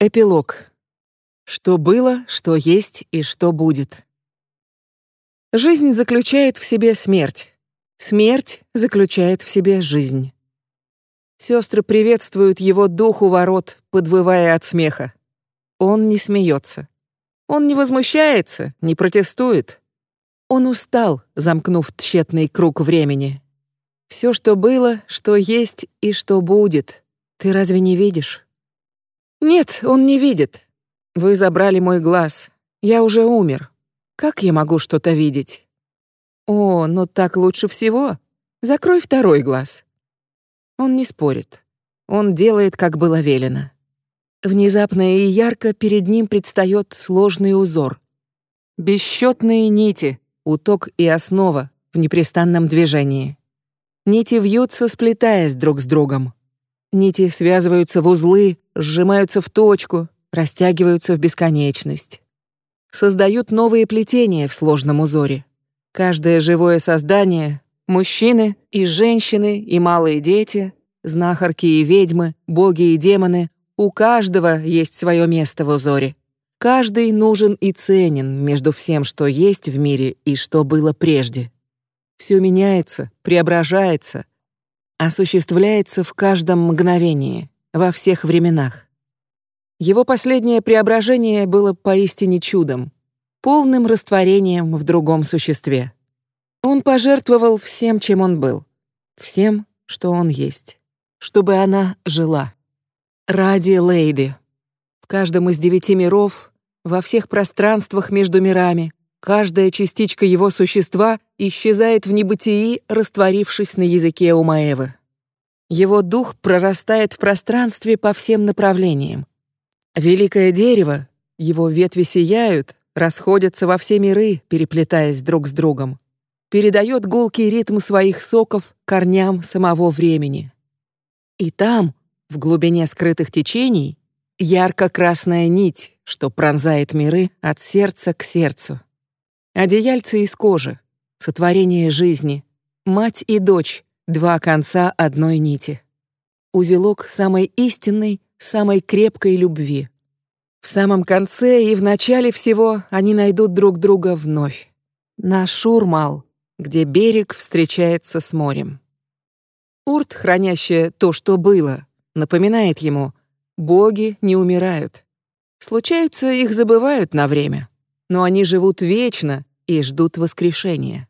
Эпилог. Что было, что есть и что будет. Жизнь заключает в себе смерть. Смерть заключает в себе жизнь. Сестры приветствуют его дух у ворот, подвывая от смеха. Он не смеется. Он не возмущается, не протестует. Он устал, замкнув тщетный круг времени. Все, что было, что есть и что будет, ты разве не видишь? Нет, он не видит. Вы забрали мой глаз. Я уже умер. Как я могу что-то видеть? О, но так лучше всего. Закрой второй глаз. Он не спорит. Он делает, как было велено. Внезапно и ярко перед ним предстает сложный узор. Бесчетные нити, уток и основа в непрестанном движении. Нити вьются, сплетаясь друг с другом. Нити связываются в узлы, сжимаются в точку, растягиваются в бесконечность. Создают новые плетения в сложном узоре. Каждое живое создание — мужчины и женщины и малые дети, знахарки и ведьмы, боги и демоны — у каждого есть свое место в узоре. Каждый нужен и ценен между всем, что есть в мире и что было прежде. Все меняется, преображается — осуществляется в каждом мгновении, во всех временах. Его последнее преображение было поистине чудом, полным растворением в другом существе. Он пожертвовал всем, чем он был, всем, что он есть, чтобы она жила. Ради Лейди. В каждом из девяти миров, во всех пространствах между мирами, каждая частичка его существа исчезает в небытии, растворившись на языке Умаевы. Его дух прорастает в пространстве по всем направлениям. Великое дерево, его ветви сияют, расходятся во все миры, переплетаясь друг с другом. Передает гулкий ритм своих соков корням самого времени. И там, в глубине скрытых течений, ярко-красная нить, что пронзает миры от сердца к сердцу. Одеяльце из кожи, сотворение жизни, мать и дочь, два конца одной нити. Узелок самой истинной, самой крепкой любви. В самом конце и в начале всего они найдут друг друга вновь. На Шурмал, где берег встречается с морем. Урт, хранящая то, что было, напоминает ему, боги не умирают. Случаются, их забывают на время, но они живут вечно и ждут воскрешения.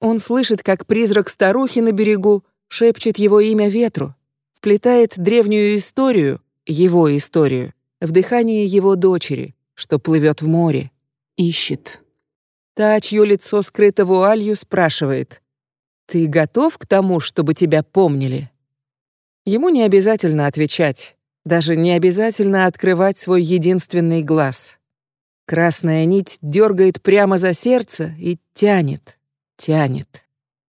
Он слышит, как призрак старухи на берегу шепчет его имя ветру, вплетает древнюю историю, его историю, в дыхание его дочери, что плывет в море, ищет. Та, чье лицо скрыто вуалью, спрашивает, «Ты готов к тому, чтобы тебя помнили?» Ему не обязательно отвечать, даже не обязательно открывать свой единственный глаз. Красная нить дергает прямо за сердце и тянет, тянет.